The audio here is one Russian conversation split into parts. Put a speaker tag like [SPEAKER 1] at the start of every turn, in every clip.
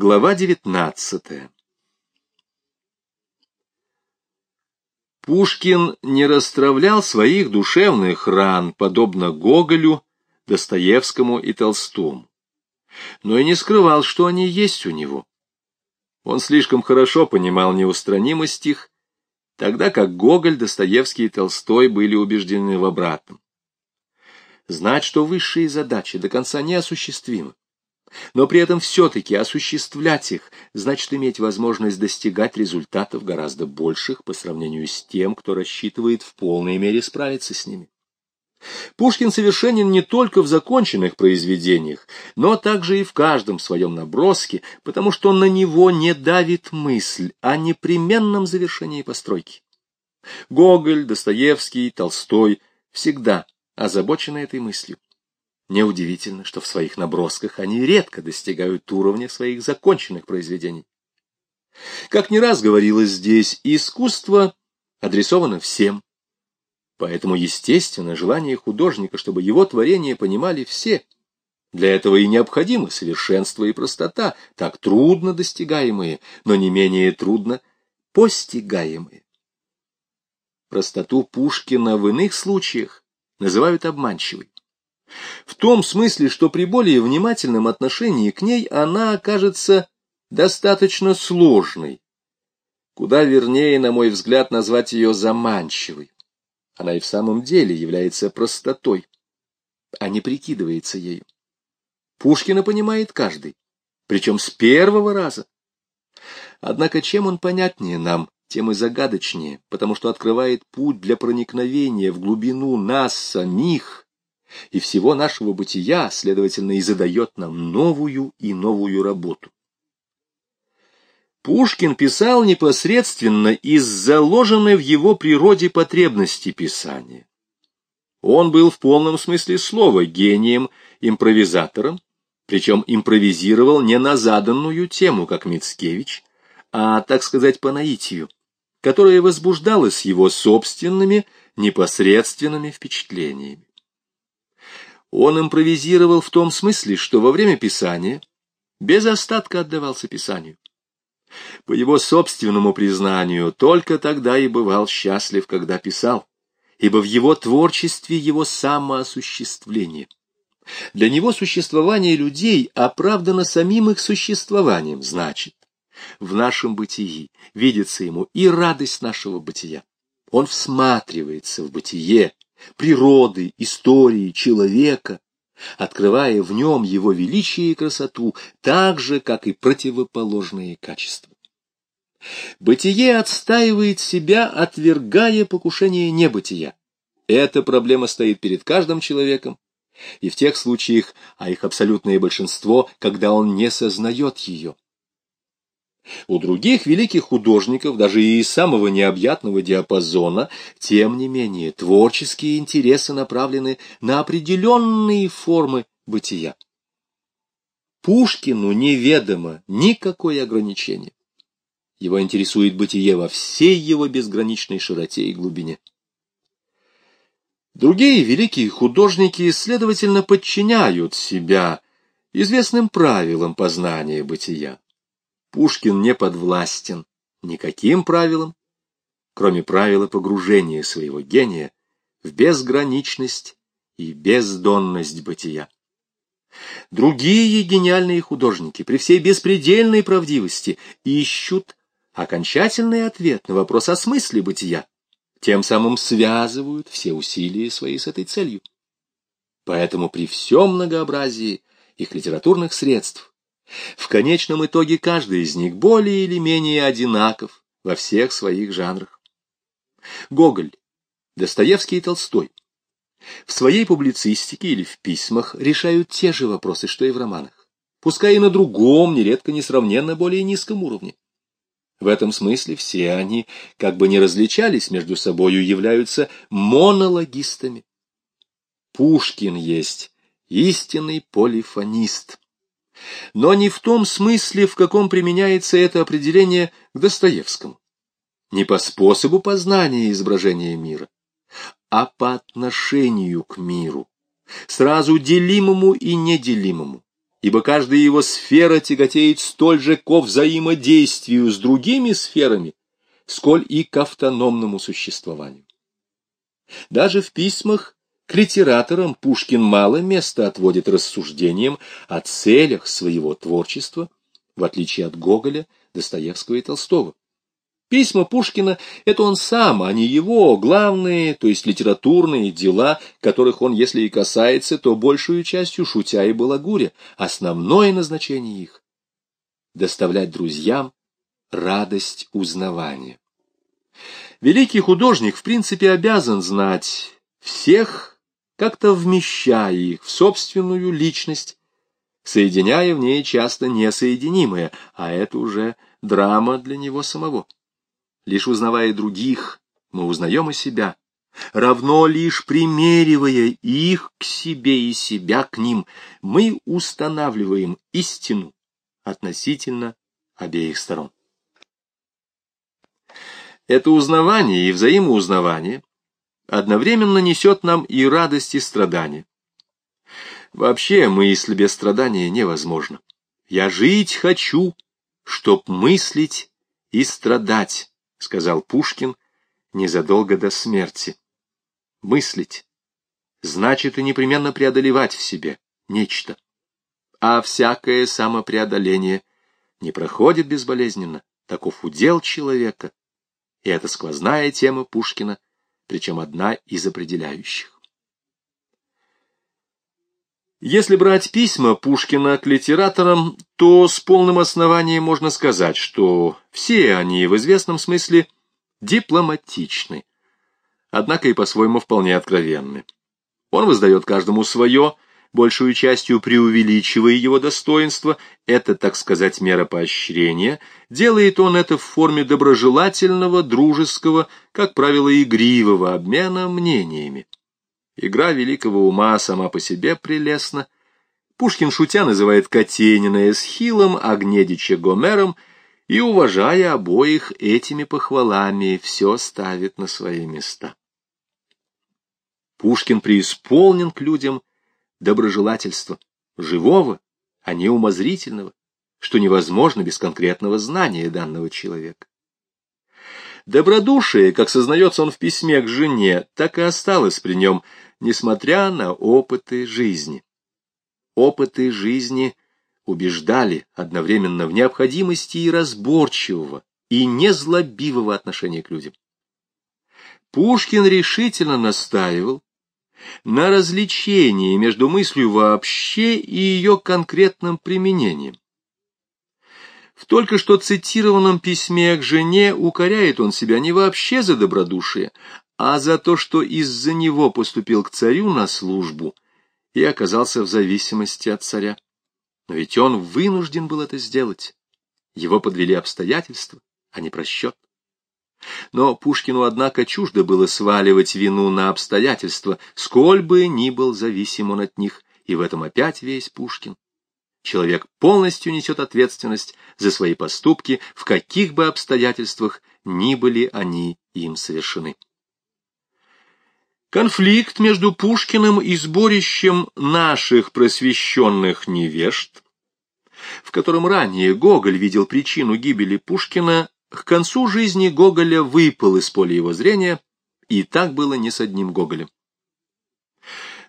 [SPEAKER 1] Глава девятнадцатая Пушкин не расстравлял своих душевных ран, подобно Гоголю, Достоевскому и Толстому, но и не скрывал, что они есть у него. Он слишком хорошо понимал неустранимость их, тогда как Гоголь, Достоевский и Толстой были убеждены в обратном. Знать, что высшие задачи до конца неосуществимы, но при этом все-таки осуществлять их значит иметь возможность достигать результатов гораздо больших по сравнению с тем, кто рассчитывает в полной мере справиться с ними. Пушкин совершенен не только в законченных произведениях, но также и в каждом своем наброске, потому что на него не давит мысль о непременном завершении постройки. Гоголь, Достоевский, Толстой всегда озабочены этой мыслью. Неудивительно, что в своих набросках они редко достигают уровня своих законченных произведений. Как не раз говорилось здесь, искусство адресовано всем. Поэтому, естественно, желание художника, чтобы его творение понимали все. Для этого и необходимо совершенство и простота, так трудно достигаемые, но не менее трудно постигаемые. Простоту Пушкина в иных случаях называют обманчивой. В том смысле, что при более внимательном отношении к ней она окажется достаточно сложной. Куда вернее, на мой взгляд, назвать ее заманчивой. Она и в самом деле является простотой, а не прикидывается ею. Пушкина понимает каждый, причем с первого раза. Однако чем он понятнее нам, тем и загадочнее, потому что открывает путь для проникновения в глубину нас самих, и всего нашего бытия, следовательно, и задает нам новую и новую работу. Пушкин писал непосредственно из заложенной в его природе потребности писания. Он был в полном смысле слова гением-импровизатором, причем импровизировал не на заданную тему, как Мицкевич, а, так сказать, по наитию, которая возбуждалась его собственными непосредственными впечатлениями. Он импровизировал в том смысле, что во время писания без остатка отдавался писанию. По его собственному признанию, только тогда и бывал счастлив, когда писал, ибо в его творчестве его самоосуществление. Для него существование людей оправдано самим их существованием, значит, в нашем бытии видится ему и радость нашего бытия. Он всматривается в бытие, природы, истории, человека, открывая в нем его величие и красоту, так же, как и противоположные качества. Бытие отстаивает себя, отвергая покушение небытия. Эта проблема стоит перед каждым человеком, и в тех случаях, а их абсолютное большинство, когда он не сознает ее. У других великих художников, даже и самого необъятного диапазона, тем не менее, творческие интересы направлены на определенные формы бытия. Пушкину неведомо никакое ограничение. Его интересует бытие во всей его безграничной широте и глубине. Другие великие художники, следовательно, подчиняют себя известным правилам познания бытия. Пушкин не подвластен никаким правилам, кроме правила погружения своего гения в безграничность и бездонность бытия. Другие гениальные художники при всей беспредельной правдивости ищут окончательный ответ на вопрос о смысле бытия, тем самым связывают все усилия свои с этой целью. Поэтому при всем многообразии их литературных средств в конечном итоге каждый из них более или менее одинаков во всех своих жанрах. Гоголь, Достоевский и Толстой в своей публицистике или в письмах решают те же вопросы, что и в романах, пускай и на другом, нередко несравненно более низком уровне. В этом смысле все они, как бы не различались между собою, являются монологистами. Пушкин есть истинный полифонист но не в том смысле, в каком применяется это определение к Достоевскому. Не по способу познания изображения мира, а по отношению к миру, сразу делимому и неделимому, ибо каждая его сфера тяготеет столь же ко взаимодействию с другими сферами, сколь и к автономному существованию. Даже в письмах к литераторам Пушкин мало места отводит рассуждениям о целях своего творчества, в отличие от Гоголя, Достоевского и Толстого. Письма Пушкина — это он сам, а не его главные, то есть литературные дела, которых он, если и касается, то большую частью шутя и балагуря. Основное назначение их — доставлять друзьям радость узнавания. Великий художник, в принципе, обязан знать всех, как-то вмещая их в собственную личность, соединяя в ней часто несоединимое, а это уже драма для него самого. Лишь узнавая других, мы узнаем и себя, равно лишь примеривая их к себе и себя к ним, мы устанавливаем истину относительно обеих сторон. Это узнавание и взаимоузнавание одновременно несет нам и радость, и страдания. Вообще мысль без страдания невозможна. Я жить хочу, чтоб мыслить и страдать. — сказал Пушкин незадолго до смерти. Мыслить значит и непременно преодолевать в себе нечто. А всякое самопреодоление не проходит безболезненно, таков удел человека. И это сквозная тема Пушкина, причем одна из определяющих. Если брать письма Пушкина к литераторам, то с полным основанием можно сказать, что все они в известном смысле дипломатичны, однако и по-своему вполне откровенны. Он воздает каждому свое, большую частью преувеличивая его достоинство, это, так сказать, мера поощрения, делает он это в форме доброжелательного, дружеского, как правило, игривого обмена мнениями. Игра великого ума сама по себе прелестна. Пушкин, шутя, называет Катенина Эсхилом, а Гнедича Гомером, и, уважая обоих этими похвалами, все ставит на свои места. Пушкин преисполнен к людям доброжелательства, живого, а не умозрительного, что невозможно без конкретного знания данного человека. Добродушие, как сознается он в письме к жене, так и осталось при нем, несмотря на опыты жизни. Опыты жизни убеждали одновременно в необходимости и разборчивого, и незлобивого отношения к людям. Пушкин решительно настаивал на различении между мыслью вообще и ее конкретным применением. В только что цитированном письме к жене укоряет он себя не вообще за добродушие, а за то, что из-за него поступил к царю на службу и оказался в зависимости от царя. Но ведь он вынужден был это сделать. Его подвели обстоятельства, а не просчет. Но Пушкину, однако, чуждо было сваливать вину на обстоятельства, сколь бы ни был зависим он от них, и в этом опять весь Пушкин. Человек полностью несет ответственность за свои поступки, в каких бы обстоятельствах ни были они им совершены. Конфликт между Пушкиным и сборищем наших просвещенных невежд, в котором ранее Гоголь видел причину гибели Пушкина, к концу жизни Гоголя выпал из поля его зрения, и так было не с одним Гоголем.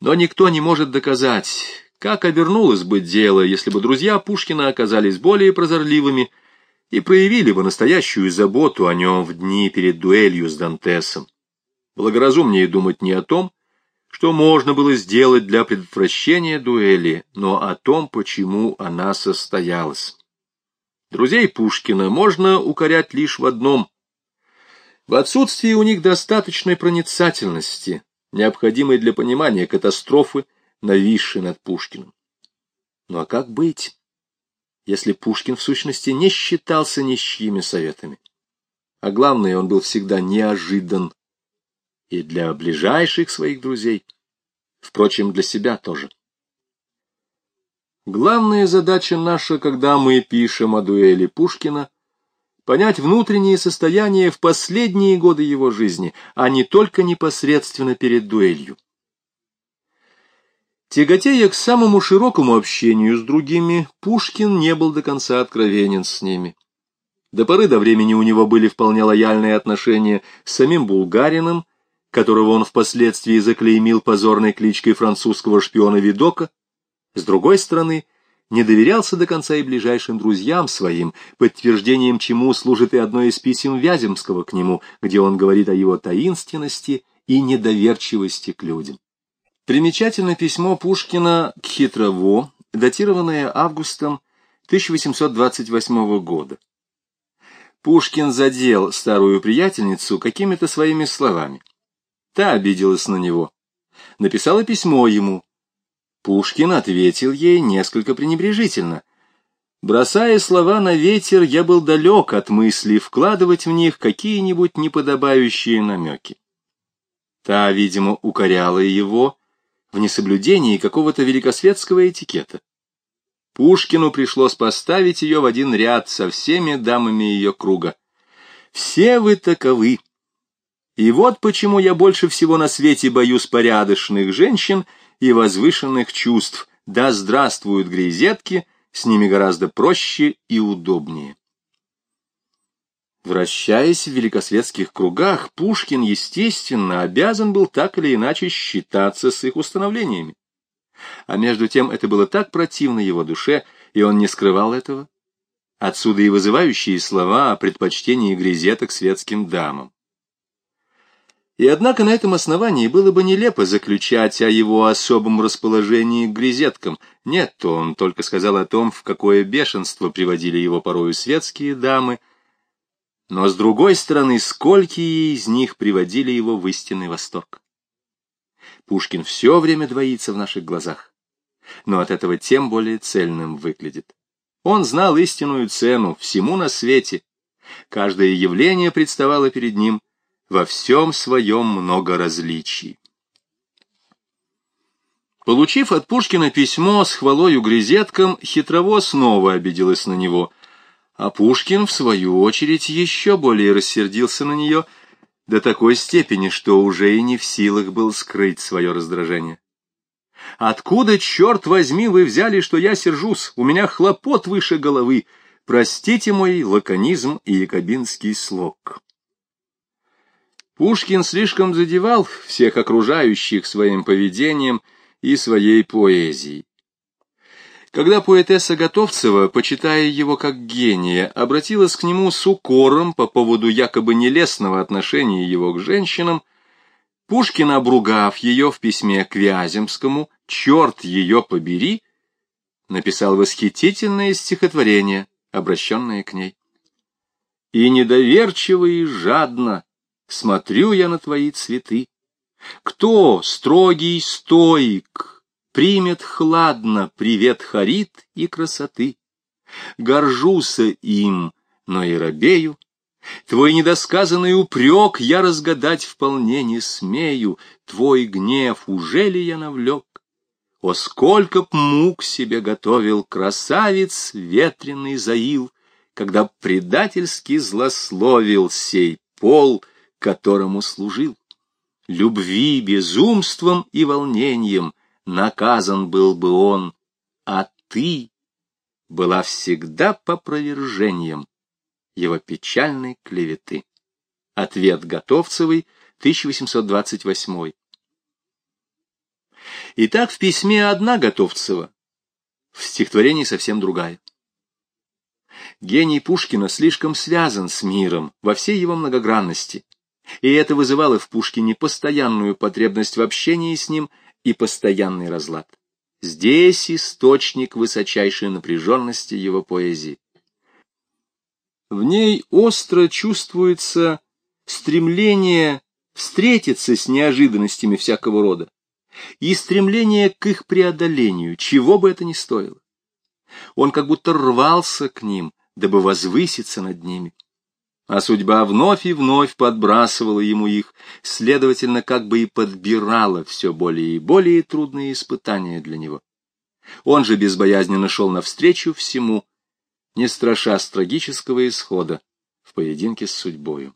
[SPEAKER 1] Но никто не может доказать, как обернулось бы дело, если бы друзья Пушкина оказались более прозорливыми и проявили бы настоящую заботу о нем в дни перед дуэлью с Дантесом благоразумнее думать не о том, что можно было сделать для предотвращения дуэли, но о том, почему она состоялась. Друзей Пушкина можно укорять лишь в одном – в отсутствии у них достаточной проницательности, необходимой для понимания катастрофы, нависшей над Пушкиным. Ну а как быть, если Пушкин в сущности не считался ни с чьими советами? А главное, он был всегда неожидан и для ближайших своих друзей, впрочем, для себя тоже. Главная задача наша, когда мы пишем о дуэли Пушкина, понять внутреннее состояние в последние годы его жизни, а не только непосредственно перед дуэлью. Тяготея к самому широкому общению с другими, Пушкин не был до конца откровенен с ними. До поры до времени у него были вполне лояльные отношения с самим Булгарином, которого он впоследствии заклеймил позорной кличкой французского шпиона Видока. С другой стороны, не доверялся до конца и ближайшим друзьям своим, подтверждением чему служит и одно из писем Вяземского к нему, где он говорит о его таинственности и недоверчивости к людям. Примечательно письмо Пушкина к Хитрово, датированное августом 1828 года. Пушкин задел старую приятельницу какими-то своими словами. Та обиделась на него. Написала письмо ему. Пушкин ответил ей несколько пренебрежительно. Бросая слова на ветер, я был далек от мысли вкладывать в них какие-нибудь неподобающие намеки. Та, видимо, укоряла его в несоблюдении какого-то великосветского этикета. Пушкину пришлось поставить ее в один ряд со всеми дамами ее круга. «Все вы таковы. И вот почему я больше всего на свете боюсь порядочных женщин и возвышенных чувств. Да здравствуют грезетки, с ними гораздо проще и удобнее». Вращаясь в великосветских кругах, Пушкин, естественно, обязан был так или иначе считаться с их установлениями. А между тем это было так противно его душе, и он не скрывал этого. Отсюда и вызывающие слова о предпочтении грезеток светским дамам. И однако на этом основании было бы нелепо заключать о его особом расположении к грезеткам. Нет, он только сказал о том, в какое бешенство приводили его порою светские дамы, но, с другой стороны, сколько из них приводили его в истинный восторг. Пушкин все время двоится в наших глазах, но от этого тем более цельным выглядит. Он знал истинную цену всему на свете. Каждое явление представало перед ним во всем своем много различий. Получив от Пушкина письмо с хвалою грезеткам, хитрово снова обиделась на него, а Пушкин, в свою очередь, еще более рассердился на нее — до такой степени, что уже и не в силах был скрыть свое раздражение. «Откуда, черт возьми, вы взяли, что я сержусь? У меня хлопот выше головы. Простите мой лаконизм и якобинский слог». Пушкин слишком задевал всех окружающих своим поведением и своей поэзией. Когда поэтесса Готовцева, почитая его как гения, обратилась к нему с укором по поводу якобы нелестного отношения его к женщинам, Пушкин, обругав ее в письме к Вяземскому «Черт ее побери», написал восхитительное стихотворение, обращенное к ней. «И недоверчиво и жадно смотрю я на твои цветы. Кто строгий стоик?» примет хладно привет харит и красоты. Горжуся им, но и робею. Твой недосказанный упрек я разгадать вполне не смею, Твой гнев уже ли я навлек? О, сколько б мук себе готовил красавец ветреный заил, Когда предательски злословил сей пол, которому служил. Любви безумством и волнением — наказан был бы он, а ты была всегда попровержением его печальной клеветы. Ответ Готовцевой, 1828. Итак, в письме одна Готовцева, в стихотворении совсем другая. Гений Пушкина слишком связан с миром во всей его многогранности, и это вызывало в Пушкине постоянную потребность в общении с ним – и постоянный разлад. Здесь источник высочайшей напряженности его поэзии. В ней остро чувствуется стремление встретиться с неожиданностями всякого рода и стремление к их преодолению, чего бы это ни стоило. Он как будто рвался к ним, дабы возвыситься над ними а судьба вновь и вновь подбрасывала ему их, следовательно, как бы и подбирала все более и более трудные испытания для него. Он же безбоязненно шел навстречу всему, не страша трагического исхода в поединке с судьбою.